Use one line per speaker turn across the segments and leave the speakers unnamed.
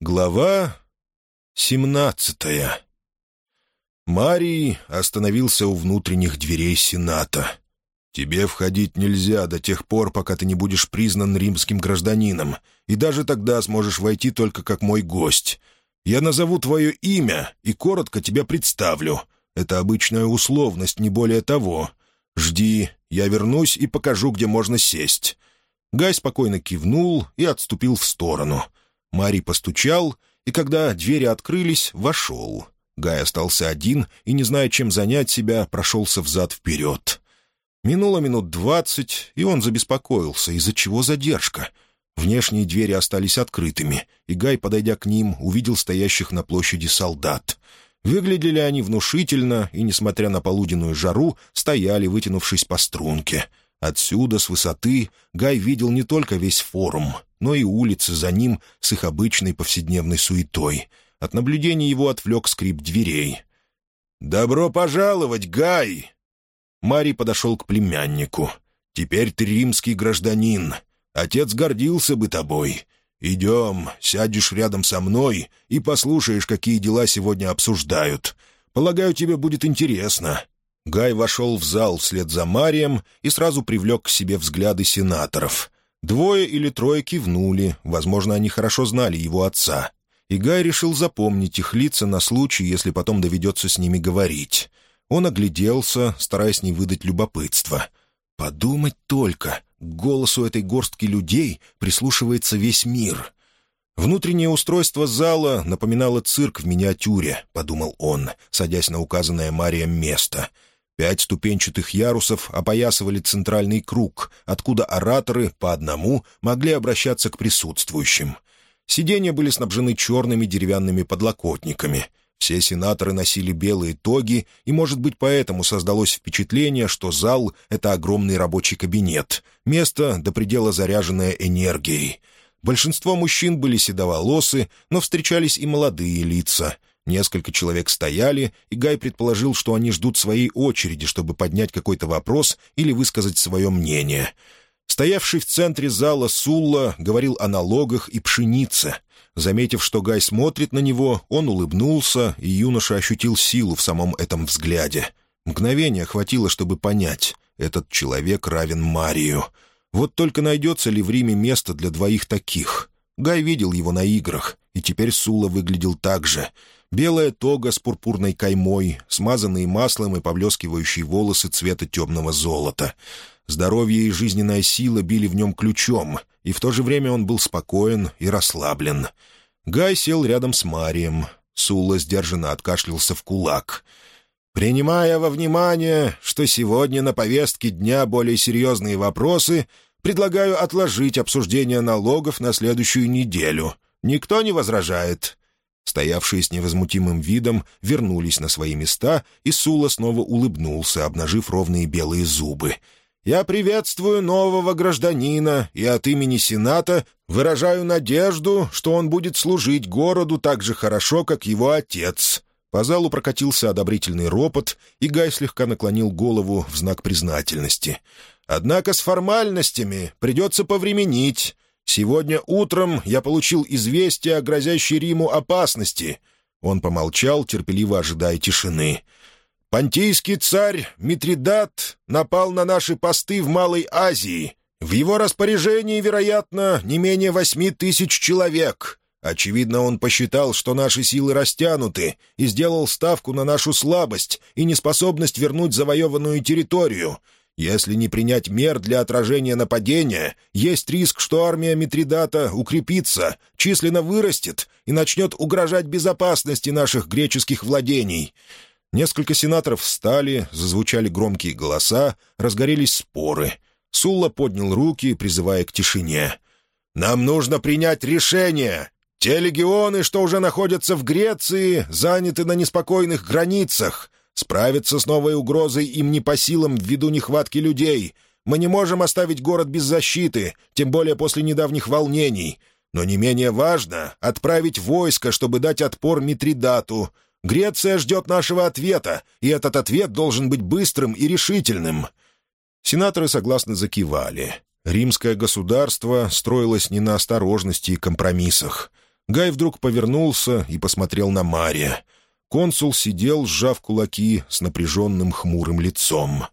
Глава семнадцатая. Марий остановился у внутренних дверей Сената. «Тебе входить нельзя до тех пор, пока ты не будешь признан римским гражданином, и даже тогда сможешь войти только как мой гость. Я назову твое имя и коротко тебя представлю. Это обычная условность, не более того. Жди, я вернусь и покажу, где можно сесть». Гай спокойно кивнул и отступил в сторону. Марий постучал, и когда двери открылись, вошел. Гай остался один и, не зная, чем занять себя, прошелся взад-вперед. Минуло минут двадцать, и он забеспокоился, из-за чего задержка. Внешние двери остались открытыми, и Гай, подойдя к ним, увидел стоящих на площади солдат. Выглядели они внушительно и, несмотря на полуденную жару, стояли, вытянувшись по струнке — Отсюда, с высоты, Гай видел не только весь форум, но и улицы за ним с их обычной повседневной суетой. От наблюдения его отвлек скрип дверей. «Добро пожаловать, Гай!» Марий подошел к племяннику. «Теперь ты римский гражданин. Отец гордился бы тобой. Идем, сядешь рядом со мной и послушаешь, какие дела сегодня обсуждают. Полагаю, тебе будет интересно. Гай вошел в зал вслед за Марием и сразу привлек к себе взгляды сенаторов. Двое или трое кивнули, возможно, они хорошо знали его отца. И Гай решил запомнить их лица на случай, если потом доведется с ними говорить. Он огляделся, стараясь не выдать любопытства. «Подумать только, к голосу этой горстки людей прислушивается весь мир». «Внутреннее устройство зала напоминало цирк в миниатюре», — подумал он, садясь на указанное Марием место — Пять ступенчатых ярусов опоясывали центральный круг, откуда ораторы по одному могли обращаться к присутствующим. Сиденья были снабжены черными деревянными подлокотниками. Все сенаторы носили белые тоги, и, может быть, поэтому создалось впечатление, что зал — это огромный рабочий кабинет, место до предела заряженное энергией. Большинство мужчин были седоволосы, но встречались и молодые лица — Несколько человек стояли, и Гай предположил, что они ждут своей очереди, чтобы поднять какой-то вопрос или высказать свое мнение. Стоявший в центре зала Сулла говорил о налогах и пшенице. Заметив, что Гай смотрит на него, он улыбнулся, и юноша ощутил силу в самом этом взгляде. Мгновение хватило, чтобы понять — этот человек равен Марию. Вот только найдется ли в Риме место для двоих таких? Гай видел его на играх, и теперь Сула выглядел так же — белая тога с пурпурной каймой, смазанные маслом и поблескивающие волосы цвета темного золота. Здоровье и жизненная сила били в нем ключом, и в то же время он был спокоен и расслаблен. Гай сел рядом с Марием. Сула сдержанно откашлялся в кулак. «Принимая во внимание, что сегодня на повестке дня более серьезные вопросы, предлагаю отложить обсуждение налогов на следующую неделю. Никто не возражает?» Стоявшие с невозмутимым видом вернулись на свои места, и Сула снова улыбнулся, обнажив ровные белые зубы. «Я приветствую нового гражданина и от имени Сената выражаю надежду, что он будет служить городу так же хорошо, как его отец». По залу прокатился одобрительный ропот, и Гай слегка наклонил голову в знак признательности. «Однако с формальностями придется повременить. Сегодня утром я получил известие о грозящей Риму опасности». Он помолчал, терпеливо ожидая тишины. «Понтийский царь Митридат напал на наши посты в Малой Азии. В его распоряжении, вероятно, не менее восьми тысяч человек. Очевидно, он посчитал, что наши силы растянуты, и сделал ставку на нашу слабость и неспособность вернуть завоеванную территорию. Если не принять мер для отражения нападения, есть риск, что армия Митридата укрепится, численно вырастет и начнет угрожать безопасности наших греческих владений». Несколько сенаторов встали, зазвучали громкие голоса, разгорелись споры. Сулла поднял руки, призывая к тишине. «Нам нужно принять решение. Те легионы, что уже находятся в Греции, заняты на неспокойных границах. Справиться с новой угрозой им не по силам ввиду нехватки людей. Мы не можем оставить город без защиты, тем более после недавних волнений. Но не менее важно — отправить войско, чтобы дать отпор Митридату. Греция ждет нашего ответа, и этот ответ должен быть быстрым и решительным». Сенаторы согласно закивали. Римское государство строилось не на осторожности и компромиссах. Гай вдруг повернулся и посмотрел на Мария. Консул сидел, сжав кулаки, с напряженным хмурым лицом.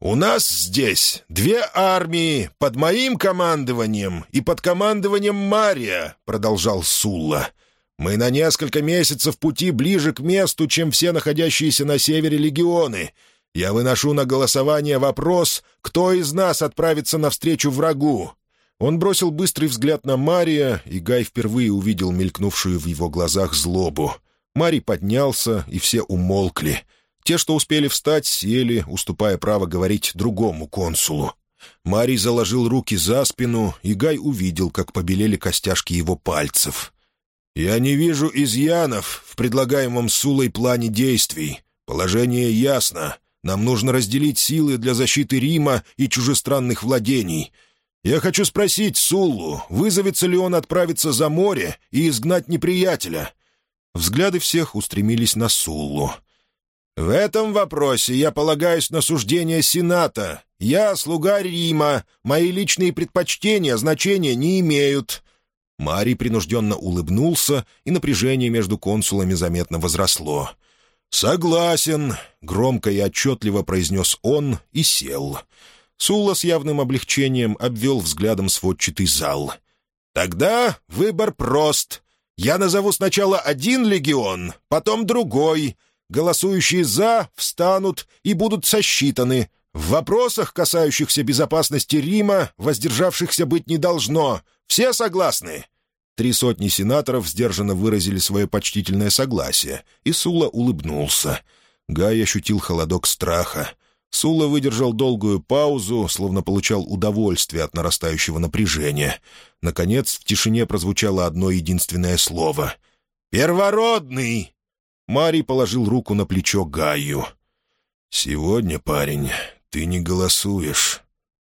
«У нас здесь две армии под моим командованием и под командованием Мария», — продолжал Сулла. «Мы на несколько месяцев пути ближе к месту, чем все находящиеся на севере легионы. Я выношу на голосование вопрос, кто из нас отправится навстречу врагу. Он бросил быстрый взгляд на Мария, и Гай впервые увидел мелькнувшую в его глазах злобу. Марий поднялся, и все умолкли. Те, что успели встать, сели, уступая право говорить другому консулу. Марий заложил руки за спину, и Гай увидел, как побелели костяшки его пальцев. «Я не вижу изъянов в предлагаемом Сулой плане действий. Положение ясно. Нам нужно разделить силы для защиты Рима и чужестранных владений. Я хочу спросить Суллу, вызовется ли он отправиться за море и изгнать неприятеля?» Взгляды всех устремились на Суллу. «В этом вопросе я полагаюсь на суждение Сената. Я слуга Рима, мои личные предпочтения значения не имеют». Марий принужденно улыбнулся, и напряжение между консулами заметно возросло. «Согласен», — громко и отчетливо произнес он и сел. Сула с явным облегчением обвел взглядом сводчатый зал. «Тогда выбор прост. Я назову сначала один легион, потом другой. Голосующие «за» встанут и будут сосчитаны. В вопросах, касающихся безопасности Рима, воздержавшихся быть не должно. Все согласны?» Три сотни сенаторов сдержанно выразили свое почтительное согласие, и Сула улыбнулся. Гай ощутил холодок страха. Сула выдержал долгую паузу, словно получал удовольствие от нарастающего напряжения. Наконец, в тишине прозвучало одно единственное слово. «Первородный!» Марий положил руку на плечо Гаю. «Сегодня, парень, ты не голосуешь».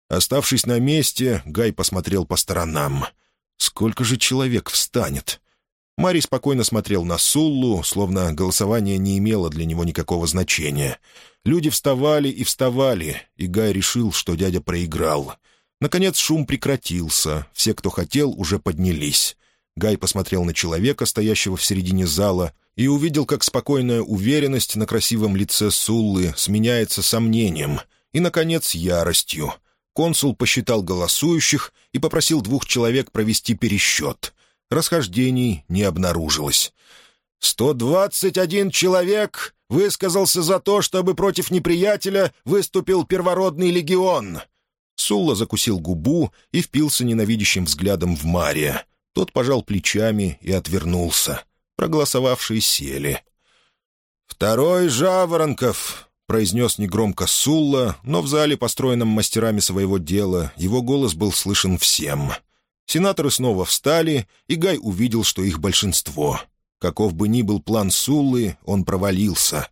Оставшись на месте, Гай посмотрел по сторонам. «Сколько же человек встанет?» Марий спокойно смотрел на Суллу, словно голосование не имело для него никакого значения. Люди вставали и вставали, и Гай решил, что дядя проиграл. Наконец шум прекратился, все, кто хотел, уже поднялись. Гай посмотрел на человека, стоящего в середине зала, и увидел, как спокойная уверенность на красивом лице Суллы сменяется сомнением и, наконец, яростью. Консул посчитал голосующих и попросил двух человек провести пересчет. Расхождений не обнаружилось. «Сто двадцать один человек высказался за то, чтобы против неприятеля выступил первородный легион». Сулла закусил губу и впился ненавидящим взглядом в Мария. Тот пожал плечами и отвернулся. Проголосовавшие сели. «Второй Жаворонков», — произнес негромко Сулла, но в зале, построенном мастерами своего дела, его голос был слышен всем. Сенаторы снова встали, и Гай увидел, что их большинство — Каков бы ни был план Суллы, он провалился.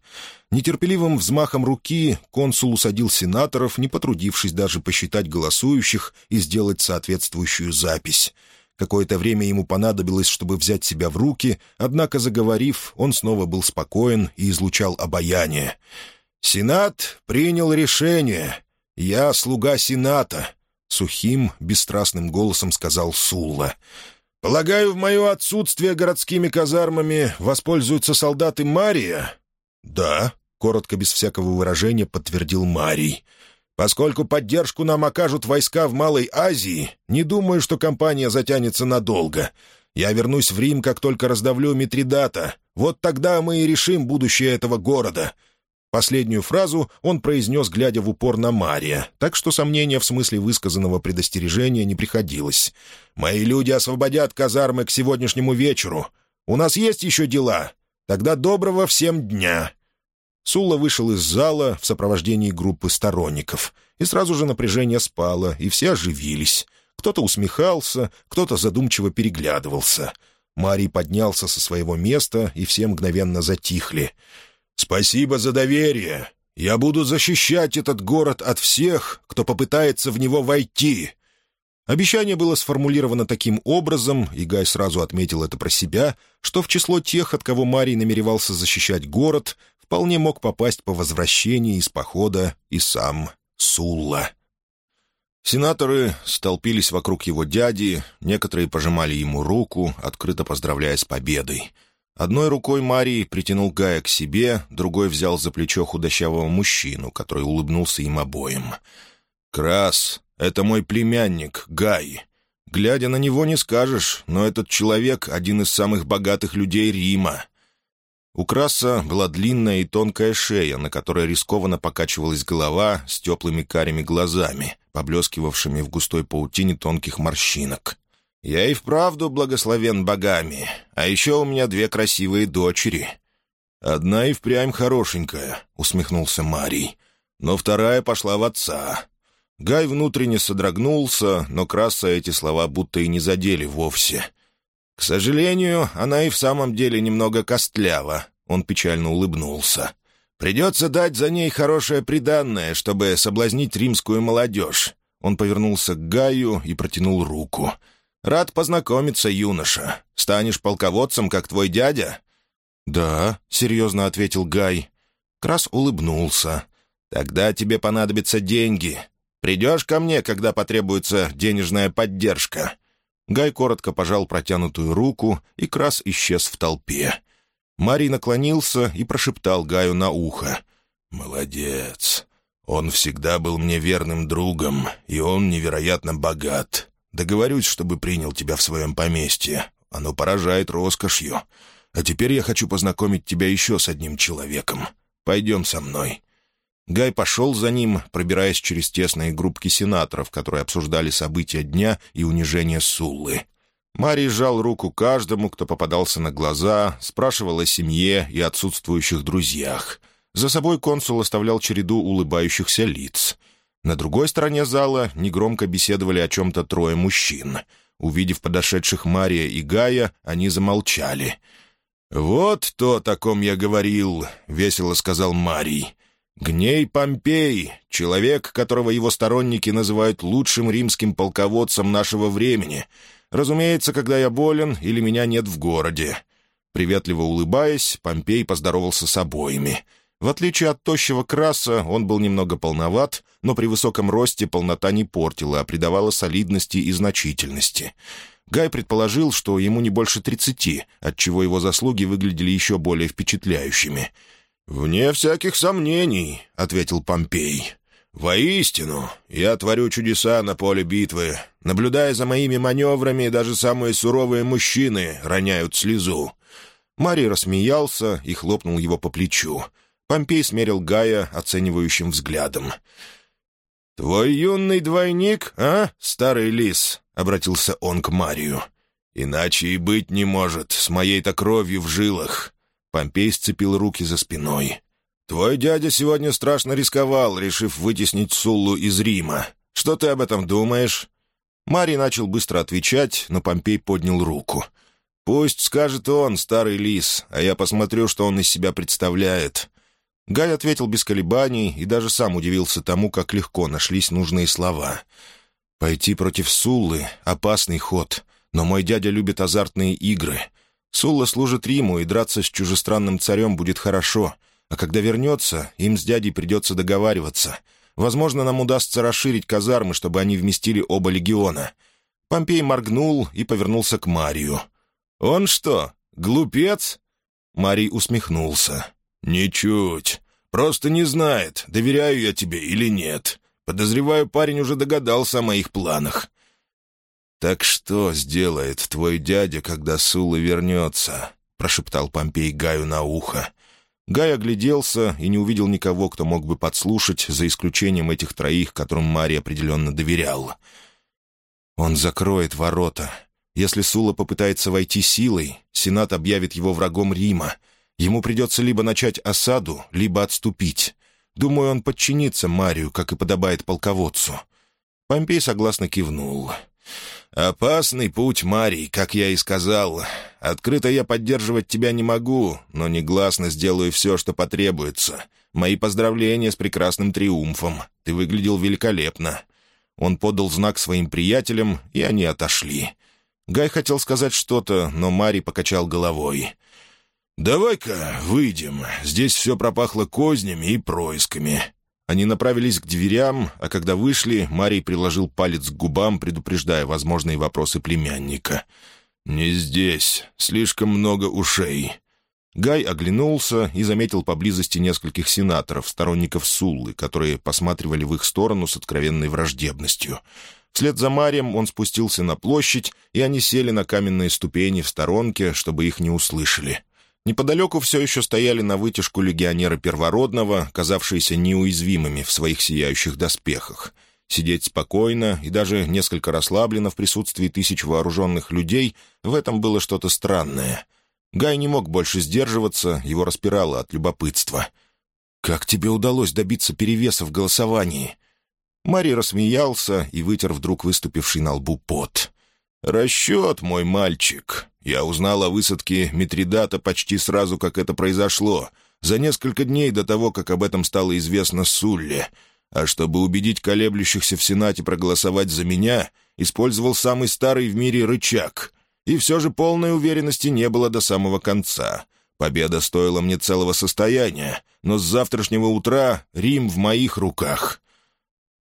Нетерпеливым взмахом руки консул усадил сенаторов, не потрудившись даже посчитать голосующих и сделать соответствующую запись. Какое-то время ему понадобилось, чтобы взять себя в руки, однако, заговорив, он снова был спокоен и излучал обаяние. «Сенат принял решение. Я слуга Сената», — сухим, бесстрастным голосом сказал Сулла. «Полагаю, в мое отсутствие городскими казармами воспользуются солдаты Мария?» «Да», — коротко, без всякого выражения, подтвердил Марий. «Поскольку поддержку нам окажут войска в Малой Азии, не думаю, что кампания затянется надолго. Я вернусь в Рим, как только раздавлю Митридата. Вот тогда мы и решим будущее этого города. Последнюю фразу он произнес, глядя в упор на Мария, так что сомнения в смысле высказанного предостережения не приходилось. «Мои люди освободят казармы к сегодняшнему вечеру. У нас есть еще дела. Тогда доброго всем дня!» Сула вышел из зала в сопровождении группы сторонников, и сразу же напряжение спало, и все оживились. Кто-то усмехался, кто-то задумчиво переглядывался. Марий поднялся со своего места, и все мгновенно затихли — «Спасибо за доверие. Я буду защищать этот город от всех, кто попытается в него войти». Обещание было сформулировано таким образом, и Гай сразу отметил это про себя, что в число тех, от кого Марий намеревался защищать город, вполне мог попасть по возвращении из похода и сам Сулла. Сенаторы столпились вокруг его дяди, некоторые пожимали ему руку, открыто поздравляя с победой. Одной рукой Марий притянул Гая к себе, другой взял за плечо худощавого мужчину, который улыбнулся им обоим. «Крас, это мой племянник, Гай. Глядя на него, не скажешь, но этот человек — один из самых богатых людей Рима. У Краса была длинная и тонкая шея, на которой рискованно покачивалась голова с теплыми карими глазами, поблескивавшими в густой паутине тонких морщинок. «Я и вправду благословен богами, а еще у меня две красивые дочери». «Одна и впрямь хорошенькая», — усмехнулся Марий, «но вторая пошла в отца». Гай внутренне содрогнулся, но Краса эти слова будто и не задели вовсе — «К сожалению, она и в самом деле немного костлява», — он печально улыбнулся. «Придется дать за ней хорошее приданное, чтобы соблазнить римскую молодежь». Он повернулся к Гаю и протянул руку. «Рад познакомиться, юноша. Станешь полководцем, как твой дядя?» «Да», — серьезно ответил Гай. Крас улыбнулся. «Тогда тебе понадобятся деньги. Придешь ко мне, когда потребуется денежная поддержка. Гай коротко пожал протянутую руку, и Крас исчез в толпе. Марий наклонился и прошептал Гаю на ухо. «Молодец. Он всегда был мне верным другом, и он невероятно богат. Договорюсь, чтобы принял тебя в своем поместье. Оно поражает роскошью. А теперь я хочу познакомить тебя еще с одним человеком. Пойдем со мной». Гай пошел за ним, пробираясь через тесные группки сенаторов, которые обсуждали события дня и унижение Суллы. Марий сжал руку каждому, кто попадался на глаза, спрашивал о семье и отсутствующих друзьях. За собой консул оставлял череду улыбающихся лиц. На другой стороне зала негромко беседовали о чем-то трое мужчин. Увидев подошедших Мария и Гая, они замолчали. «Вот то, о ком я говорил», — весело сказал Марий. Гней Помпей, человек, которого его сторонники называют лучшим римским полководцем нашего времени. Разумеется, когда я болен или меня нет в городе. Приветливо улыбаясь, Помпей поздоровался с обоими. В отличие от тощего краса, он был немного полноват, но при высоком росте полнота не портила, а придавала солидности и значительности. Гай предположил, что ему не больше тридцати, отчего его заслуги выглядели еще более впечатляющими — «Вне всяких сомнений», — ответил Помпей. «Воистину, я творю чудеса на поле битвы. Наблюдая за моими маневрами, даже самые суровые мужчины роняют слезу». Марий рассмеялся и хлопнул его по плечу. Помпей смерил Гая оценивающим взглядом. «Твой юный двойник, а, старый лис?» — обратился он к Марию. «Иначе и быть не может, с моей-то кровью в жилах. Помпей сцепил руки за спиной. «Твой дядя сегодня страшно рисковал, решив вытеснить Суллу из Рима. Что ты об этом думаешь?» Марий начал быстро отвечать, но Помпей поднял руку. «Пусть скажет он, старый лис, а я посмотрю, что он из себя представляет». Гай ответил без колебаний и даже сам удивился тому, как легко нашлись нужные слова. «Пойти против Суллы — опасный ход, но мой дядя любит азартные игры. Сулла служит Риму, и драться с чужестранным царем будет хорошо. А когда вернется, им с дядей придется договариваться. Возможно, нам удастся расширить казармы, чтобы они вместили оба легиона». Помпей моргнул и повернулся к Марию. «Он что, глупец?» Марий усмехнулся. «Ничуть. Просто не знает, доверяю я тебе или нет. Подозреваю, парень уже догадался о моих планах. «Так что сделает твой дядя, когда Сула вернется?» — прошептал Помпей Гаю на ухо. Гай огляделся и не увидел никого, кто мог бы подслушать, за исключением этих троих, которым Марий определенно доверял. «Он закроет ворота. Если Сула попытается войти силой, Сенат объявит его врагом Рима. Ему придется либо начать осаду, либо отступить. Думаю, он подчинится Марию, как и подобает полководцу». Помпей согласно кивнул. «Опасный путь, Марий, как я и сказал. Открыто я поддерживать тебя не могу, но негласно сделаю все, что потребуется. Мои поздравления с прекрасным триумфом. Ты выглядел великолепно». Он подал знак своим приятелям, и они отошли. Гай хотел сказать что-то, но Марий покачал головой. «Давай-ка выйдем. Здесь все пропахло кознями и происками». Они направились к дверям, а когда вышли, Марий приложил палец к губам, предупреждая возможные вопросы племянника. «Не здесь. Слишком много ушей». Гай оглянулся и заметил поблизости нескольких сенаторов, сторонников Суллы, которые посматривали в их сторону с откровенной враждебностью. Вслед за Марием он спустился на площадь, и они сели на каменные ступени в сторонке, чтобы их не услышали. Неподалеку все еще стояли на вытяжку легионеры Первородного, казавшиеся неуязвимыми в своих сияющих доспехах. Сидеть спокойно и даже несколько расслабленно в присутствии тысяч вооруженных людей — в этом было что-то странное. Гай не мог больше сдерживаться, его распирало от любопытства. «Как тебе удалось добиться перевеса в голосовании?» Мари рассмеялся и вытер вдруг выступивший на лбу пот. «Расчет, мой мальчик. Я узнал о высадке Митридата почти сразу, как это произошло, за несколько дней до того, как об этом стало известно Сулле. А чтобы убедить колеблющихся в Сенате проголосовать за меня, использовал самый старый в мире рычаг. И все же полной уверенности не было до самого конца. Победа стоила мне целого состояния, но с завтрашнего утра Рим в моих руках».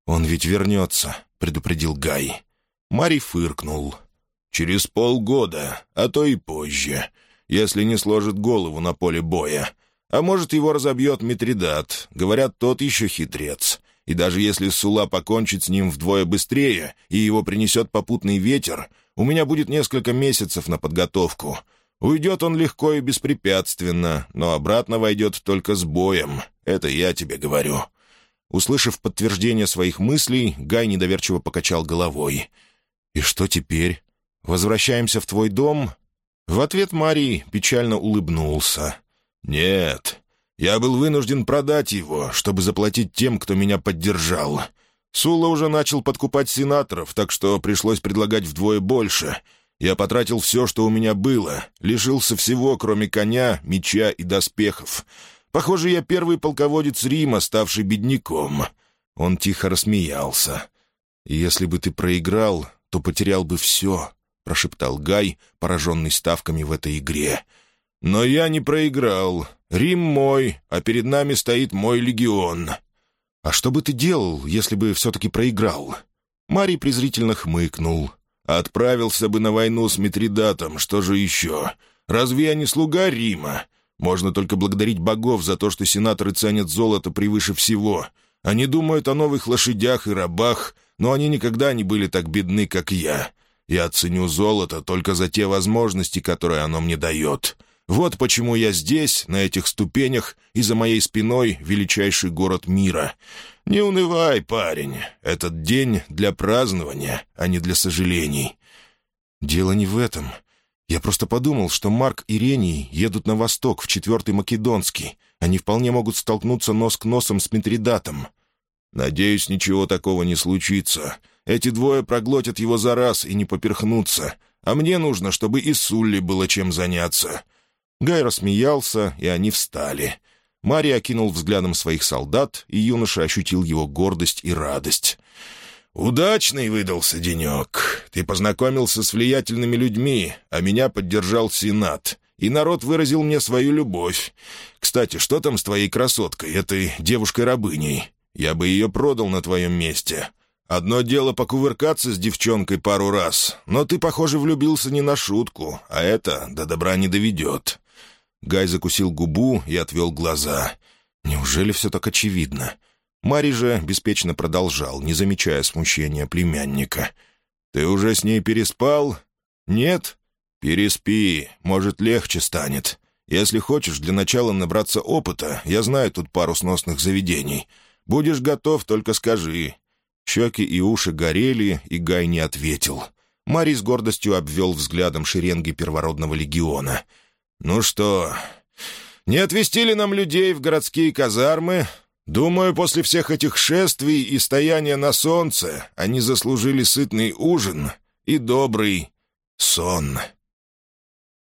«Он ведь вернется», — предупредил Гай. Мари фыркнул. Через полгода, а то и позже, если не сложит голову на поле боя. А может, его разобьет Митридат. Говорят, тот еще хитрец. И даже если Сула покончит с ним вдвое быстрее и его принесет попутный ветер, у меня будет несколько месяцев на подготовку. Уйдет он легко и беспрепятственно, но обратно войдет только с боем. Это я тебе говорю». Услышав подтверждение своих мыслей, Гай недоверчиво покачал головой. «И что теперь? Возвращаемся в твой дом?» В ответ Марий печально улыбнулся. «Нет, я был вынужден продать его, чтобы заплатить тем, кто меня поддержал. Сула уже начал подкупать сенаторов, так что пришлось предлагать вдвое больше. Я потратил все, что у меня было, лишился всего, кроме коня, меча и доспехов. Похоже, я первый полководец Рима, ставший бедняком». Он тихо рассмеялся. «Если бы ты проиграл, то потерял бы все», — прошептал Гай, пораженный ставками в этой игре. «Но я не проиграл. Рим мой, а перед нами стоит мой легион». «А что бы ты делал, если бы все-таки проиграл?» Марий презрительно хмыкнул. «Отправился бы на войну с Митридатом, что же еще? Разве я не слуга Рима? Можно только благодарить богов за то, что сенаторы ценят золото превыше всего. Они думают о новых лошадях и рабах, но они никогда не были так бедны, как я. Я ценю золото только за те возможности, которые оно мне дает. Вот почему я здесь, на этих ступенях, и за моей спиной величайший город мира. Не унывай, парень. Этот день для празднования, а не для сожалений. Дело не в этом. Я просто подумал, что Марк и Рений едут на восток, в четвертый Македонский. Они вполне могут столкнуться нос к носом с Митридатом. Надеюсь, ничего такого не случится. Эти двое проглотят его за раз и не поперхнутся. А мне нужно, чтобы и Сулли было чем заняться». Гай рассмеялся, и они встали. Мария окинул взглядом своих солдат, и юноша ощутил его гордость и радость. «Удачный выдался денек. Ты познакомился с влиятельными людьми, а меня поддержал Сенат, и народ выразил мне свою любовь. Кстати, что там с твоей красоткой, этой девушкой-рабыней? Я бы ее продал на твоем месте. Одно дело покувыркаться с девчонкой пару раз, но ты, похоже, влюбился не на шутку, а это до добра не доведет». Гай закусил губу и отвел глаза. «Неужели все так очевидно?» Мари же беспечно продолжал, не замечая смущения племянника. «Ты уже с ней переспал?» «Нет?» «Переспи, может, легче станет. Если хочешь для начала набраться опыта, я знаю тут пару сносных заведений. Будешь готов, только скажи. Щеки и уши горели, и Гай не ответил. Мари с гордостью обвел взглядом шеренги первородного легиона. «Ну что, не отвезти ли нам людей в городские казармы? Думаю, после всех этих шествий и стояния на солнце они заслужили сытный ужин и добрый сон».